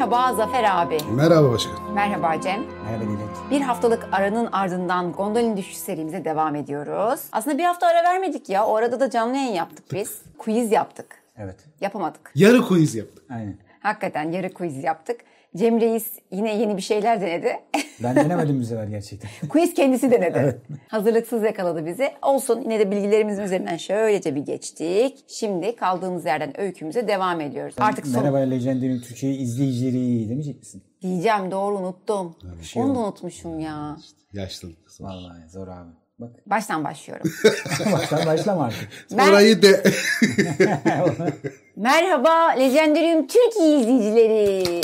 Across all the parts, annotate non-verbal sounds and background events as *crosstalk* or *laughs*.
Merhaba Zafer abi. Merhaba başkan. Merhaba Cem. Merhaba Dilek. Bir haftalık aranın ardından Gondolin Düşüş serimize devam ediyoruz. Aslında bir hafta ara vermedik ya. O arada da canlı yayın yaptık biz. quiz yaptık. Evet. Yapamadık. Yarı quiz yaptık. Aynen. Hakikaten yarı quiz yaptık. Cem Reis yine yeni bir şeyler denedi. *laughs* Ben denemedim bu sefer gerçekten. *laughs* quiz kendisi denedi. Hazırlıksız yakaladı bizi. Olsun yine de bilgilerimizin üzerinden şöylece bir geçtik. Şimdi kaldığımız yerden öykümüze devam ediyoruz. Artık son... Merhaba Legendary'in Türkiye izleyicileri demeyecek misin? Diyeceğim doğru unuttum. şey Onu da unutmuşum ya. Yaşlılık. kızım. Vallahi zor abi. Bak Baştan başlıyorum. *laughs* baştan başlama artık. Ben- Orayı de. Merhaba Legendarium Türkiye izleyicileri.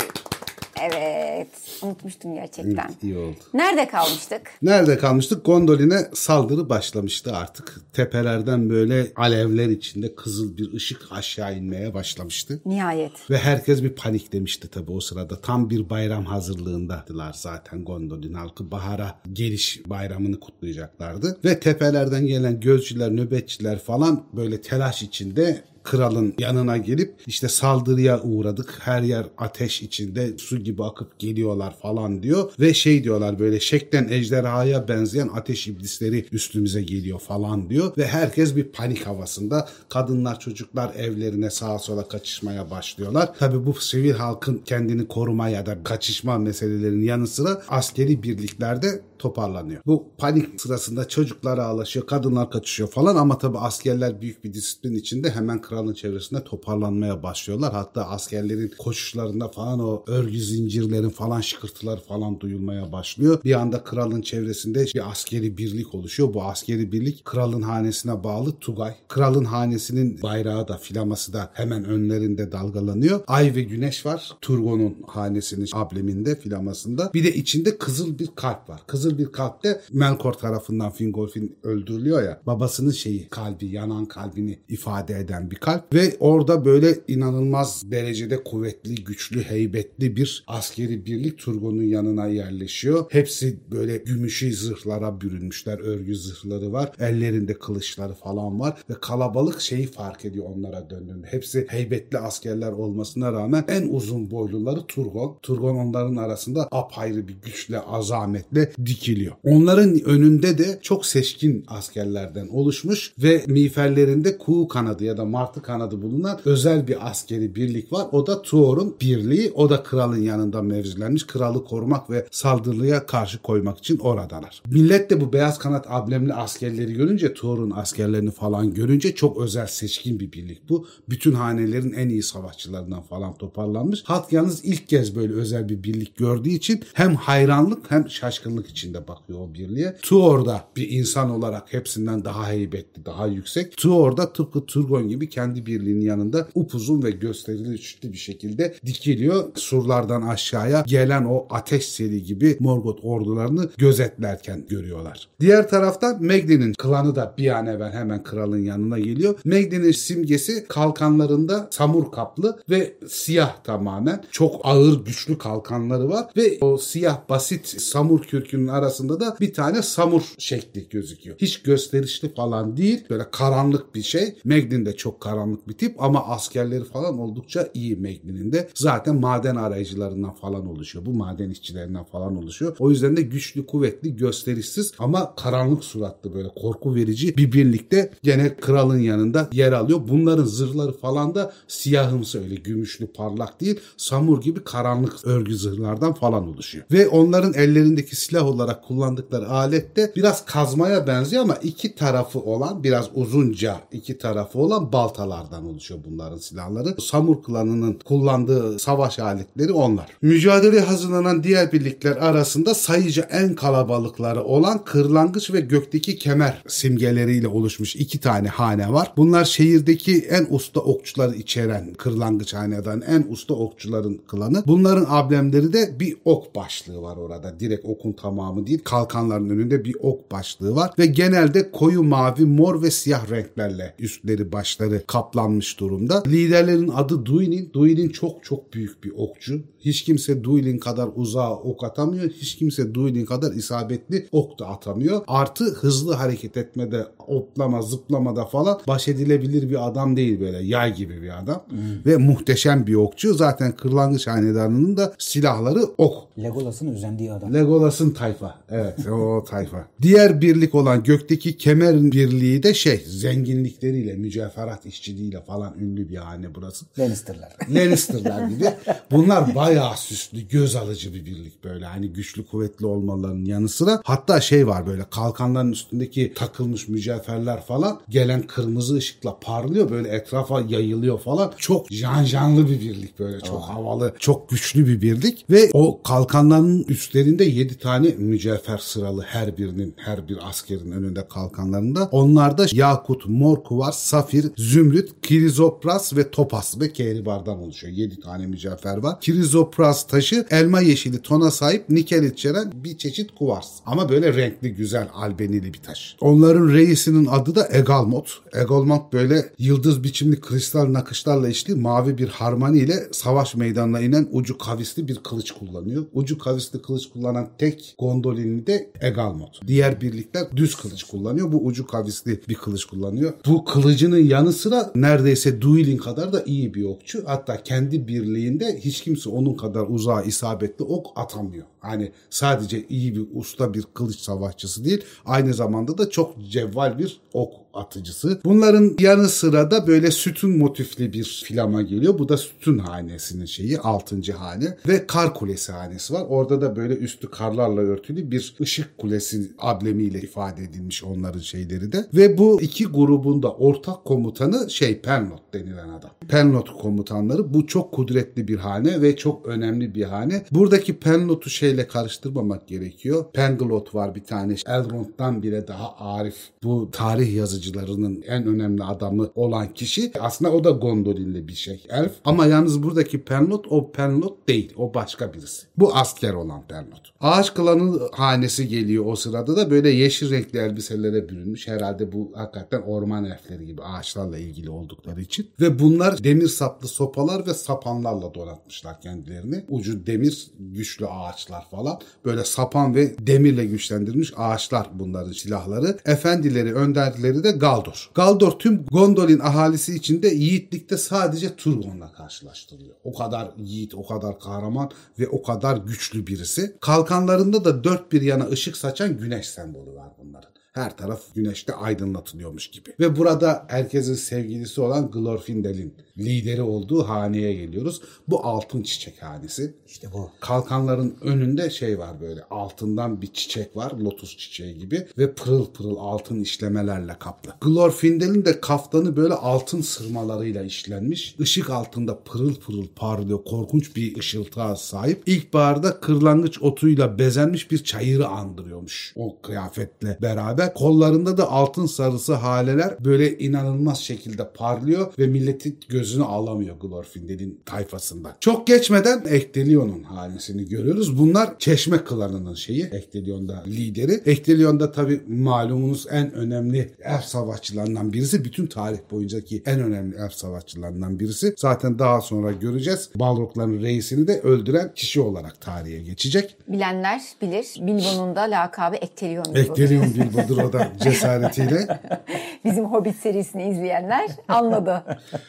Evet, unutmuştum gerçekten. İyi oldu. Nerede kalmıştık? Nerede kalmıştık? Gondolin'e saldırı başlamıştı artık. Tepelerden böyle alevler içinde kızıl bir ışık aşağı inmeye başlamıştı. Nihayet. Ve herkes bir panik demişti tabii o sırada. Tam bir bayram hazırlığındaydılar zaten Gondolin halkı. Bahara geliş bayramını kutlayacaklardı. Ve tepelerden gelen gözcüler, nöbetçiler falan böyle telaş içinde kralın yanına gelip işte saldırıya uğradık. Her yer ateş içinde su gibi akıp geliyorlar falan diyor. Ve şey diyorlar böyle şeklen ejderhaya benzeyen ateş iblisleri üstümüze geliyor falan diyor. Ve herkes bir panik havasında. Kadınlar çocuklar evlerine sağa sola kaçışmaya başlıyorlar. Tabii bu sivil halkın kendini koruma ya da kaçışma meselelerinin yanı sıra askeri birliklerde toparlanıyor. Bu panik sırasında çocuklar ağlaşıyor, kadınlar kaçışıyor falan ama tabii askerler büyük bir disiplin içinde hemen kralın çevresinde toparlanmaya başlıyorlar. Hatta askerlerin koşuşlarında falan o örgü zincirlerin falan şıkırtılar falan duyulmaya başlıyor. Bir anda kralın çevresinde bir askeri birlik oluşuyor. Bu askeri birlik kralın hanesine bağlı Tugay. Kralın hanesinin bayrağı da filaması da hemen önlerinde dalgalanıyor. Ay ve güneş var. Turgon'un hanesinin ableminde filamasında. Bir de içinde kızıl bir kalp var. Kızıl bir kalp de Melkor tarafından Fingolfin öldürülüyor ya. Babasının şeyi kalbi, yanan kalbini ifade eden bir kalp. Ve orada böyle inanılmaz derecede kuvvetli, güçlü, heybetli bir askeri birlik Turgon'un yanına yerleşiyor. Hepsi böyle gümüşü zırhlara bürünmüşler. Örgü zırhları var. Ellerinde kılıçları falan var. Ve kalabalık şeyi fark ediyor onlara döndüğünde. Hepsi heybetli askerler olmasına rağmen en uzun boyluları Turgon. Turgon onların arasında apayrı bir güçle, azametle dikiliyor. Onların önünde de çok seçkin askerlerden oluşmuş ve miğferlerinde kuğu kanadı ya da martı kanadı bulunan özel bir askeri birlik var. O da Tuor'un birliği. O da kralın yanında mevzilenmiş. Kralı korumak ve saldırıya karşı koymak için oradalar. Millet de bu beyaz kanat ablemli askerleri görünce Tuor'un askerlerini falan görünce çok özel seçkin bir birlik bu. Bütün hanelerin en iyi savaşçılarından falan toparlanmış. Halk yalnız ilk kez böyle özel bir birlik gördüğü için hem hayranlık hem şaşkınlık içinde bakıyor o birliğe. Tuor da bir insan olarak hepsinden daha heybetli, daha yüksek. Tuor da tıpkı Turgon gibi kendi birliğinin yanında upuzun ve gösterişli bir şekilde dikiliyor. Surlardan aşağıya gelen o ateş seli gibi Morgoth ordularını gözetlerken görüyorlar. Diğer taraftan Meglin'in klanı da bir an evvel hemen kralın yanına geliyor. Meglin'in simgesi kalkanlarında samur kaplı ve siyah tamamen. Çok ağır güçlü kalkanları var ve o siyah basit samur kürkünün arasında da bir tane samur şekli gözüküyor. Hiç gösterişli falan değil. Böyle karanlık bir şey. Meglin de çok karanlık bir tip ama askerleri falan oldukça iyi Meglin'in de. Zaten maden arayıcılarından falan oluşuyor. Bu maden işçilerinden falan oluşuyor. O yüzden de güçlü, kuvvetli, gösterişsiz ama karanlık suratlı böyle korku verici bir birlikte gene kralın yanında yer alıyor. Bunların zırhları falan da siyahımsı öyle gümüşlü parlak değil. Samur gibi karanlık örgü zırhlardan falan oluşuyor. Ve onların ellerindeki silah olarak kullandıkları alet de biraz kazmaya benziyor ama iki tarafı olan biraz uzunca iki tarafı olan baltalardan oluşuyor bunların silahları. Samur klanının kullandığı savaş aletleri onlar. Mücadeleye hazırlanan diğer birlikler arasında sayıca en kalabalıkları olan kırlangıç ve gökteki kemer simgeleriyle oluşmuş iki tane hane var. Bunlar şehirdeki en usta okçuları içeren kırlangıç hanedan en usta okçuların klanı. Bunların amblemleri de bir ok başlığı var orada. Direkt okun tamamı değil. Kalkanların önünde bir ok başlığı var ve genelde koyu mavi, mor ve siyah renklerle üstleri başları kaplanmış durumda. Liderlerin adı Duinin. Duinin çok çok büyük bir okçu. Hiç kimse Duinin kadar uzağa ok atamıyor. Hiç kimse Duinin kadar isabetli ok da atamıyor. Artı hızlı hareket etmede, oplama, zıplamada falan baş edilebilir bir adam değil böyle. Yay gibi bir adam. Ve muhteşem bir okçu. Zaten Kırlangıç Hanedanı'nın da silahları ok. Legolas'ın özendiği adam. Legolas'ın tayfa. Evet o tayfa. Diğer birlik olan gökteki kemer birliği de şey zenginlikleriyle, mücevherat işçiliğiyle falan ünlü bir hane burası. Lannister'lar. Lannister'lar gibi. Bunlar bayağı süslü, göz alıcı bir birlik böyle. Hani güçlü, kuvvetli olmalarının yanı sıra. Hatta şey var böyle kalkanların üstündeki takılmış mücevherler falan gelen kırmızı ışıkla parlıyor. Böyle etrafa yayılıyor falan. Çok janjanlı bir birlik böyle. Çok havalı, çok güçlü bir birlik. Ve o kalkanların üstlerinde 7 tane mücevher sıralı her birinin, her bir askerin önünde kalkanlarında. Onlarda yakut, mor kuvars, safir, zümrüt, kirizopras ve topas ve kehribardan oluşuyor. 7 tane mücevher var. Kirizopras taşı elma yeşili tona sahip nikel içeren bir çeşit kuvars. Ama böyle renkli, güzel, albenili bir taş. Onların reisinin adı da Egalmot. Egalmot böyle yıldız biçimli kristal nakışlarla işli mavi bir harmani ile savaş meydanına inen ucu kavisli bir kılıç kullanıyor. Ucu kavisli kılıç kullanan tek gondolinli de Egalmot. Diğer birlikler düz kılıç kullanıyor. Bu ucu kavisli bir kılıç kullanıyor. Bu kılıcının yanı sıra neredeyse Duilin kadar da iyi bir okçu. Hatta kendi birliğinde hiç kimse onun kadar uzağa isabetli ok atamıyor. Hani sadece iyi bir usta bir kılıç savaşçısı değil, aynı zamanda da çok cevval bir ok atıcısı. Bunların yanı sıra da böyle sütun motifli bir filama geliyor. Bu da sütun hanesinin şeyi 6. hane ve kar kulesi hanesi var. Orada da böyle üstü karlarla örtülü bir ışık kulesi ablemiyle ifade edilmiş onların şeyleri de. Ve bu iki grubun da ortak komutanı şey Penlot denilen adam. Penlot komutanları bu çok kudretli bir hane ve çok önemli bir hane. Buradaki Penlot'u şeyle karıştırmamak gerekiyor. Penglot var bir tane. Elrond'dan bile daha arif. Bu tarih yazıcılarının en önemli adamı olan kişi. Aslında o da Gondolinli bir şey. Elf. Ama yalnız buradaki Penlot o Penlot değil. O başka birisi. Bu asker olan Penlot. Ağaç klanı hanesi geliyor o sırada da böyle yeşil renkli elbiselere bürünmüş. Herhalde bu hakikaten orman elfleri gibi ağaçlarla ilgili oldukları için. Ve bunlar demir saplı sopalar ve sapanlarla donatmışlar kendilerini. Ucu demir güçlü ağaçlar falan. Böyle sapan ve demirle güçlendirilmiş ağaçlar bunların silahları. Efendileri, önderleri de Galdor. Galdor tüm Gondolin ahalisi içinde yiğitlikte sadece Turgon'la karşılaştırılıyor. O kadar yiğit, o kadar kahraman ve o kadar güçlü birisi. Kalkanlarında da dört bir yana ışık saçan güneş sembolü var bunların. Her taraf güneşte aydınlatılıyormuş gibi. Ve burada herkesin sevgilisi olan Glorfindel'in lideri olduğu haneye geliyoruz. Bu altın çiçek hanesi. İşte bu. Kalkanların önünde şey var böyle altından bir çiçek var lotus çiçeği gibi ve pırıl pırıl altın işlemelerle kaplı. Glorfindel'in de kaftanı böyle altın sırmalarıyla işlenmiş. Işık altında pırıl pırıl parlıyor. Korkunç bir ışıltığa sahip. İlkbaharda kırlangıç otuyla bezenmiş bir çayırı andırıyormuş o kıyafetle beraber. Kollarında da altın sarısı haleler böyle inanılmaz şekilde parlıyor ve milletin gözünü alamıyor Glorfindel'in tayfasında. Çok geçmeden Ektelion'un hanesini görüyoruz. Bunlar Çeşme klanının şeyi. Ektelion'da lideri. Ektelion'da tabi malumunuz en önemli elf savaşçılarından birisi. Bütün tarih boyuncaki en önemli elf savaşçılarından birisi. Zaten daha sonra göreceğiz. Balrogların reisini de öldüren kişi olarak tarihe geçecek. Bilenler bilir. Bilbo'nun da lakabı Ektelion Bilbo'dur. Ektelion Bilbo'dur o da cesaretiyle. *laughs* Bizim Hobbit serisini izleyenler anladı.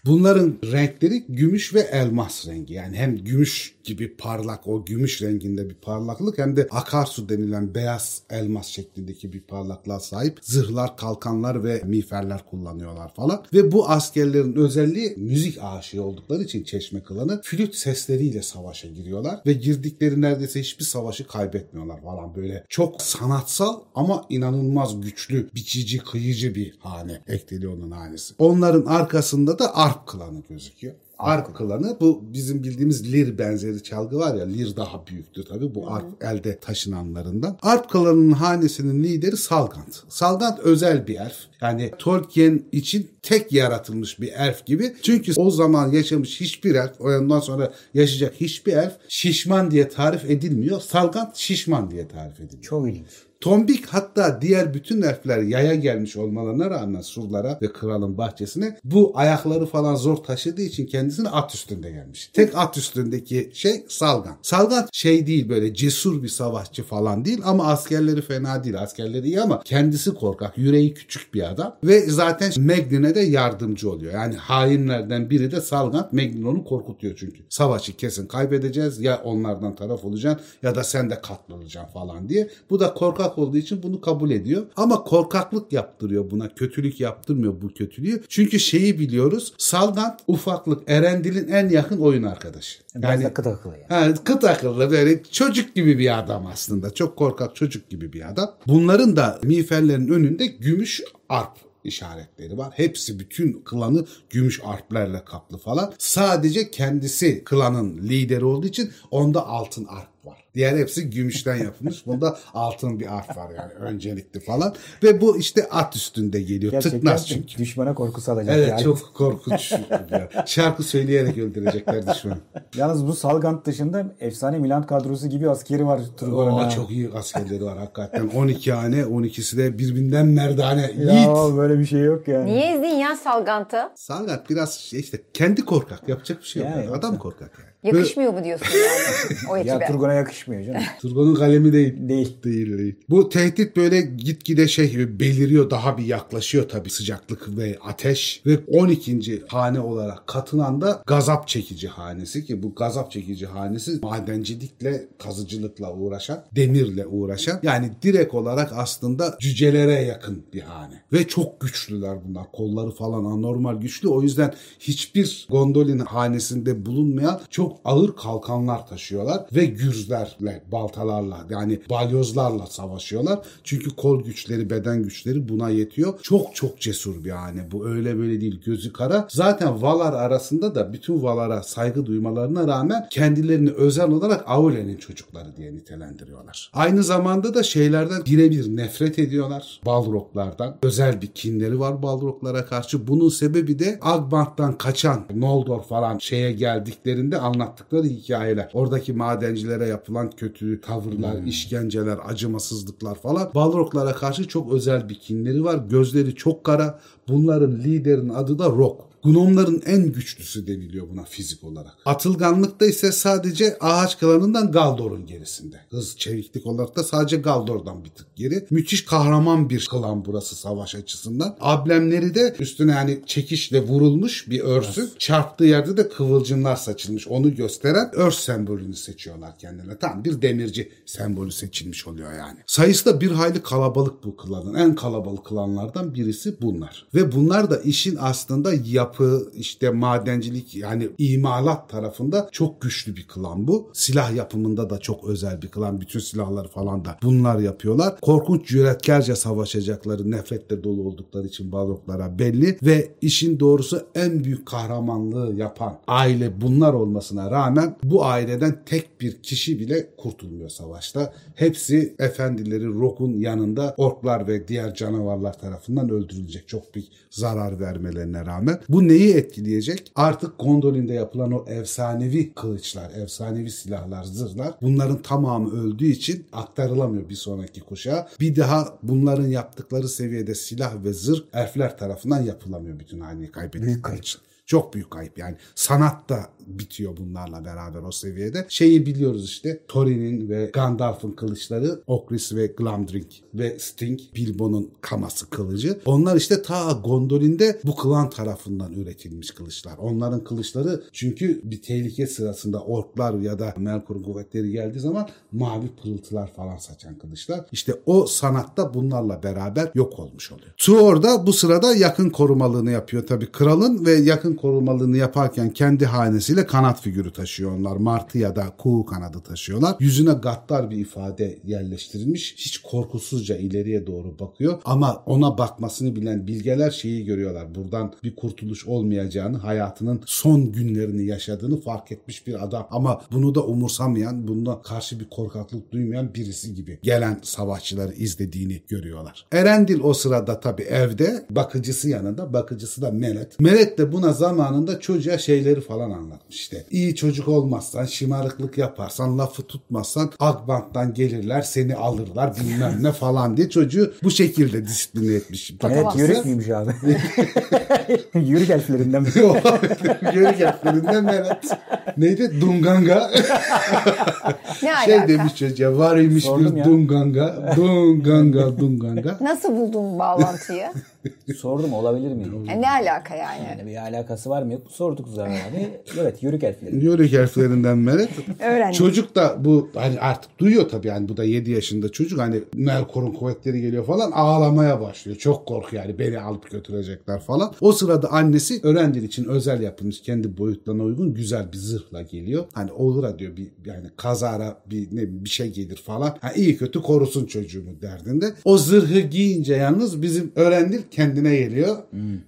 Bunların renkleri gümüş ve elmas rengi. Yani hem gümüş gibi parlak o gümüş renginde bir parlaklık hem de akarsu denilen beyaz elmas şeklindeki bir parlaklığa sahip zırhlar, kalkanlar ve miğferler kullanıyorlar falan. Ve bu askerlerin özelliği müzik aşığı oldukları için Çeşme klanı flüt sesleriyle savaşa giriyorlar ve girdikleri neredeyse hiçbir savaşı kaybetmiyorlar falan böyle. Çok sanatsal ama inanılmaz güçlü, biçici, kıyıcı bir hane. Ektelion'un hanesi. Onların arkasında da Arp klanı gözüküyor. Arp klanı bu bizim bildiğimiz lir benzeri çalgı var ya lir daha büyüktür tabii bu arp elde taşınanlarından. Arp klanının hanesinin lideri Salgant. Salgant özel bir elf. Yani Tolkien için tek yaratılmış bir elf gibi. Çünkü o zaman yaşamış hiçbir elf, ondan sonra yaşayacak hiçbir elf şişman diye tarif edilmiyor. Salgant şişman diye tarif ediliyor. Çok ilginç. Tombik hatta diğer bütün elfler yaya gelmiş olmalarına rağmen surlara ve kralın bahçesine bu ayakları falan zor taşıdığı için kendisini at üstünde gelmiş. Tek at üstündeki şey Salgan. Salgan şey değil böyle cesur bir savaşçı falan değil ama askerleri fena değil. Askerleri iyi ama kendisi korkak, yüreği küçük bir adam ve zaten Meglin'e de yardımcı oluyor. Yani hainlerden biri de Salgan. Meglin onu korkutuyor çünkü. Savaşı kesin kaybedeceğiz ya onlardan taraf olacaksın ya da sen de katlanacaksın falan diye. Bu da korkak olduğu için bunu kabul ediyor. Ama korkaklık yaptırıyor buna. Kötülük yaptırmıyor bu kötülüğü. Çünkü şeyi biliyoruz. Salgan ufaklık Erendil'in en yakın oyun arkadaşı. Biraz da kıt akıllı yani. Ha, kıt akıllı böyle çocuk gibi bir adam aslında. Çok korkak çocuk gibi bir adam. Bunların da miğferlerin önünde gümüş arp işaretleri var. Hepsi bütün klanı gümüş arplerle kaplı falan. Sadece kendisi klanın lideri olduğu için onda altın arp var. Diğer hepsi gümüşten yapılmış. Bunda altın bir arp var yani öncelikli falan. Ve bu işte at üstünde geliyor. Gerçekten Tıknaz çünkü. düşmana korku salacak Evet yani. çok korkunç. Şarkı söyleyerek öldürecekler düşmanı. Yalnız bu Salgant dışında efsane Milan kadrosu gibi askeri var ha. çok iyi askerleri var hakikaten. 12 hane, 12'si de birbirinden merdane. Yiğit. Ya bir şey yok yani. Niye ezdin ya Salgant'ı? Salgat biraz şey işte kendi korkak. Yapacak bir şey yok. Ya, Yani. Adam korkak yani. Yakışmıyor mu diyorsun yani *laughs* o Ya ekibe? Turgon'a yakışmıyor canım. *laughs* Turgon'un kalemi değil. Değil. Değil değil. Bu tehdit böyle gitgide şey beliriyor daha bir yaklaşıyor tabii sıcaklık ve ateş ve 12. hane olarak katılan da gazap çekici hanesi ki bu gazap çekici hanesi madencilikle kazıcılıkla uğraşan demirle uğraşan yani direkt olarak aslında cücelere yakın bir hane ve çok güçlüler bunlar kolları falan anormal güçlü o yüzden hiçbir gondolin hanesinde bulunmayan çok ağır kalkanlar taşıyorlar ve gürzlerle baltalarla yani balyozlarla savaşıyorlar. Çünkü kol güçleri, beden güçleri buna yetiyor. Çok çok cesur bir hane. Bu öyle böyle değil. Gözü kara. Zaten Valar arasında da bütün Valar'a saygı duymalarına rağmen kendilerini özel olarak Aule'nin çocukları diye nitelendiriyorlar. Aynı zamanda da şeylerden birebir nefret ediyorlar. Balroglardan. Özel bir kinleri var Balroglara karşı. Bunun sebebi de Agbant'tan kaçan Noldor falan şeye geldiklerinde anlattıkları hikayeler. Oradaki madencilere yapılan kötü tavırlar, işkenceler, acımasızlıklar falan. Balroglara karşı çok özel bir kinleri var. Gözleri çok kara. Bunların liderin adı da Rock. Gnomların en güçlüsü deniliyor buna fizik olarak. Atılganlıkta ise sadece ağaç klanından Galdor'un gerisinde. Hız, çeviklik olarak da sadece Galdor'dan bir tık geri. Müthiş kahraman bir klan burası savaş açısından. Ablemleri de üstüne yani çekişle vurulmuş bir örsü. Çarptığı yerde de kıvılcımlar saçılmış. Onu gösteren örs sembolünü seçiyorlar kendine. Tam bir demirci sembolü seçilmiş oluyor yani. Sayısı da bir hayli kalabalık bu klanın. En kalabalık klanlardan birisi bunlar. Ve bunlar da işin aslında yapı, işte madencilik yani imalat tarafında çok güçlü bir klan bu. Silah yapımında da çok özel bir klan. Bütün silahları falan da bunlar yapıyorlar. Korkunç cüretkarca savaşacakları, nefretle dolu oldukları için Balroglara belli ve işin doğrusu en büyük kahramanlığı yapan aile bunlar olmasına rağmen bu aileden tek bir kişi bile kurtulmuyor savaşta. Hepsi efendileri Rock'un yanında orklar ve diğer canavarlar tarafından öldürülecek. Çok büyük zarar vermelerine rağmen. Bu neyi etkileyecek? Artık Gondolin'de yapılan o efsanevi kılıçlar, efsanevi silahlar, zırhlar bunların tamamı öldüğü için aktarılamıyor bir sonraki kuşağa. Bir daha bunların yaptıkları seviyede silah ve zırh elfler tarafından yapılamıyor bütün haneyi kaybettikleri için. Çok büyük kayıp yani. Sanat da bitiyor bunlarla beraber o seviyede. Şeyi biliyoruz işte Thorin'in ve Gandalf'ın kılıçları Okris ve Glamdring ve Sting Bilbo'nun kaması kılıcı. Onlar işte ta Gondolin'de bu klan tarafından üretilmiş kılıçlar. Onların kılıçları çünkü bir tehlike sırasında orklar ya da Melkor kuvvetleri geldiği zaman mavi pırıltılar falan saçan kılıçlar. İşte o sanatta bunlarla beraber yok olmuş oluyor. Tuor da bu sırada yakın korumalığını yapıyor tabii kralın ve yakın korumalığını yaparken kendi hanesiyle kanat figürü taşıyor onlar. Martı ya da kuğu kanadı taşıyorlar. Yüzüne gaddar bir ifade yerleştirilmiş. Hiç korkusuzca ileriye doğru bakıyor. Ama ona bakmasını bilen bilgeler şeyi görüyorlar. Buradan bir kurtuluş olmayacağını, hayatının son günlerini yaşadığını fark etmiş bir adam. Ama bunu da umursamayan, buna karşı bir korkaklık duymayan birisi gibi gelen savaşçıları izlediğini görüyorlar. Erendil o sırada tabii evde bakıcısı yanında. Bakıcısı da Melet. Melet de buna zaten zamanında çocuğa şeyleri falan anlatmış işte. İyi çocuk olmazsan, şımarıklık yaparsan, lafı tutmazsan Akbank'tan gelirler seni alırlar bilmem ne falan diye çocuğu bu şekilde disipline etmiş. Evet yörük müymüş abi? *laughs* yörük elflerinden mi? Yörük elflerinden evet. Neydi? Dunganga. *laughs* Ne şey alaka? demiş çocuğa var imiş Sordum bir ya. Dunganga. Dunganga, Dunganga. Nasıl buldun bağlantıyı? *laughs* Sordum olabilir mi? Yani ne alaka yani? Yani bir alakası var mı yok mu sorduk zaten abi. Evet yörük elfleri. Yörük harflerinden Meret. Öğrendim. Çocuk da bu hani artık duyuyor tabii yani bu da 7 yaşında çocuk hani Melkor'un kuvvetleri geliyor falan ağlamaya başlıyor. Çok korkuyor yani beni alıp götürecekler falan. O sırada annesi öğrendiği için özel yapılmış kendi boyutlarına uygun güzel bir zırhla geliyor. Hani olur ha diyor bir yani kazara bir ne bir şey gelir falan. Ha, iyi kötü korusun çocuğumu derdinde. O zırhı giyince yalnız bizim öğrendir kendine geliyor.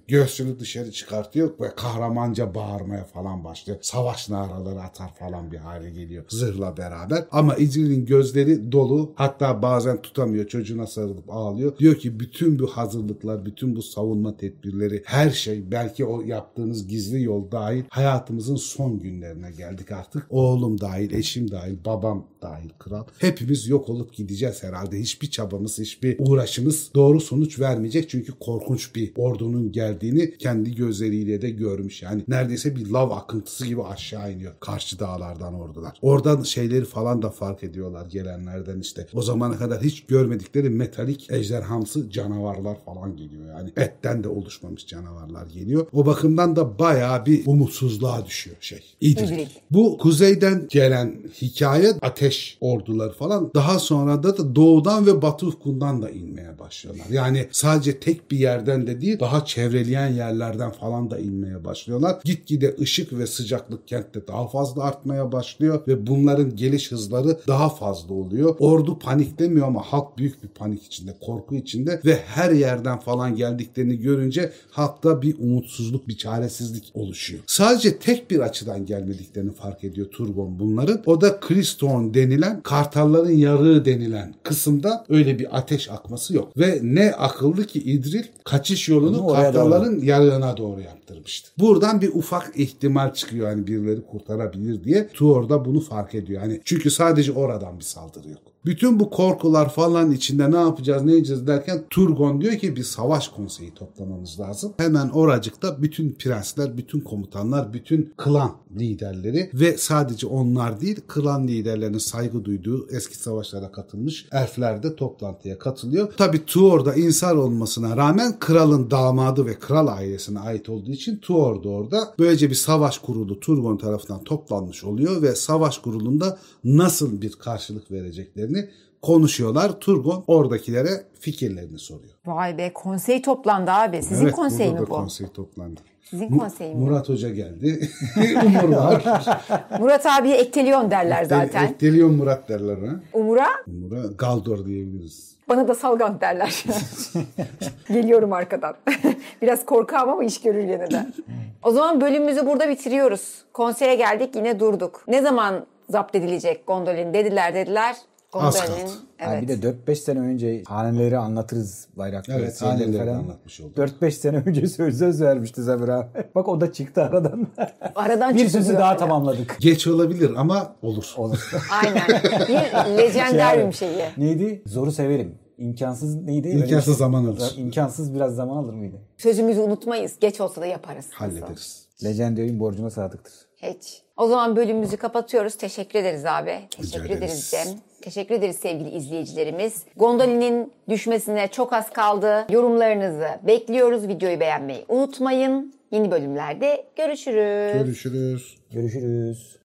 Göğsünü dışarı çıkartıyor ve kahramanca bağırmaya falan başlıyor. Savaş naraları atar falan bir hale geliyor zırhla beraber. Ama İcril'in gözleri dolu. Hatta bazen tutamıyor. Çocuğuna sarılıp ağlıyor. Diyor ki bütün bu hazırlıklar, bütün bu savunma tedbirleri, her şey belki o yaptığınız gizli yol dahil hayatımızın son günlerine geldik artık. Oğlum dahil, eşim dahil, babam dahil kral. Hepimiz yok olup gideceğiz herhalde. Hiçbir çabamız, hiçbir uğraşımız doğru sonuç vermeyecek. Çünkü korkunç bir ordunun geldiğini kendi gözleriyle de görmüş. Yani neredeyse bir lav akıntısı gibi aşağı iniyor karşı dağlardan ordular. Oradan şeyleri falan da fark ediyorlar gelenlerden işte. O zamana kadar hiç görmedikleri metalik ejderhamsı canavarlar falan geliyor. Yani etten de oluşmamış canavarlar geliyor. O bakımdan da bayağı bir umutsuzluğa düşüyor şey. İdril. Bu kuzeyden gelen hikaye ateş orduları falan daha sonra da, da doğudan ve batı ufkundan da inmeye başlıyorlar. Yani sadece tek bir yerden de değil daha çevreleyen yerlerden falan da inmeye başlıyorlar. Gitgide ışık ve sıcaklık kentte daha fazla artmaya başlıyor ve bunların geliş hızları daha fazla oluyor. Ordu paniklemiyor ama halk büyük bir panik içinde, korku içinde ve her yerden falan geldiklerini görünce halkta bir umutsuzluk, bir çaresizlik oluşuyor. Sadece tek bir açıdan gelmediklerini fark ediyor Turgon bunların. O da Kriston denilen kartalların yarığı denilen kısımda öyle bir ateş akması yok. Ve ne akıllı ki İdril kaçış yolunu kartalların yarığına doğru yaptırmıştı. Buradan bir ufak ihtimal çıkıyor hani birileri kurtarabilir diye. Tuor da bunu fark ediyor. Hani çünkü sadece oradan bir saldırı yok. Bütün bu korkular falan içinde ne yapacağız ne edeceğiz derken Turgon diyor ki bir savaş konseyi toplamamız lazım. Hemen oracıkta bütün prensler, bütün komutanlar, bütün klan liderleri ve sadece onlar değil klan liderlerinin saygı duyduğu eski savaşlara katılmış elfler de toplantıya katılıyor. Tabi Tuor da insan olmasına rağmen kralın damadı ve kral ailesine ait olduğu için Tuor da orada. Böylece bir savaş kurulu Turgon tarafından toplanmış oluyor ve savaş kurulunda nasıl bir karşılık vereceklerini konuşuyorlar. Turgon oradakilere fikirlerini soruyor. Vay be konsey toplandı abi. Sizin Evet, konsey mi bu? Konsey toplandı. Sizin konsey mi? Murat Hoca geldi. *laughs* Umur var. *laughs* Murat abiye ekteliyon derler zaten. Ekteliyon Murat derler ha. Umur'a Umur'a Galdor diyebiliriz. bana da salgan derler. *laughs* Geliyorum arkadan. Biraz korkağım ama iş görür yine de. O zaman bölümümüzü burada bitiriyoruz. Konseye geldik yine durduk. Ne zaman zapt edilecek Gondolin dediler dediler. Az Gondolin kaldı. Ha, evet. bir de 4-5 sene önce haneleri anlatırız bayrakları. Evet, haneleri de anlatmış olduk. 4-5 sene önce *laughs* söz, söz vermişti Zabir abi. *laughs* Bak o da çıktı aradan. *laughs* Aradan bir sözü daha hala. tamamladık. Geç olabilir ama olur. Olur. Aynen. Bir lejenderyum şeyi. Neydi? Zoru severim. İmkansız neydi? Öyle bir İmkansız şey. zaman alır. İmkansız biraz zaman alır mıydı? Sözümüzü unutmayız. Geç olsa da yaparız. Hallederiz. Legendary borcuna sadıktır. Hiç. O zaman bölümümüzü kapatıyoruz. Teşekkür ederiz abi. Teşekkür ederiz ederiz. Cem. Teşekkür ederiz sevgili izleyicilerimiz. Gondolin'in düşmesine çok az kaldı. Yorumlarınızı bekliyoruz. Videoyu beğenmeyi unutmayın. Yeni bölümlerde görüşürüz. Görüşürüz. Görüşürüz.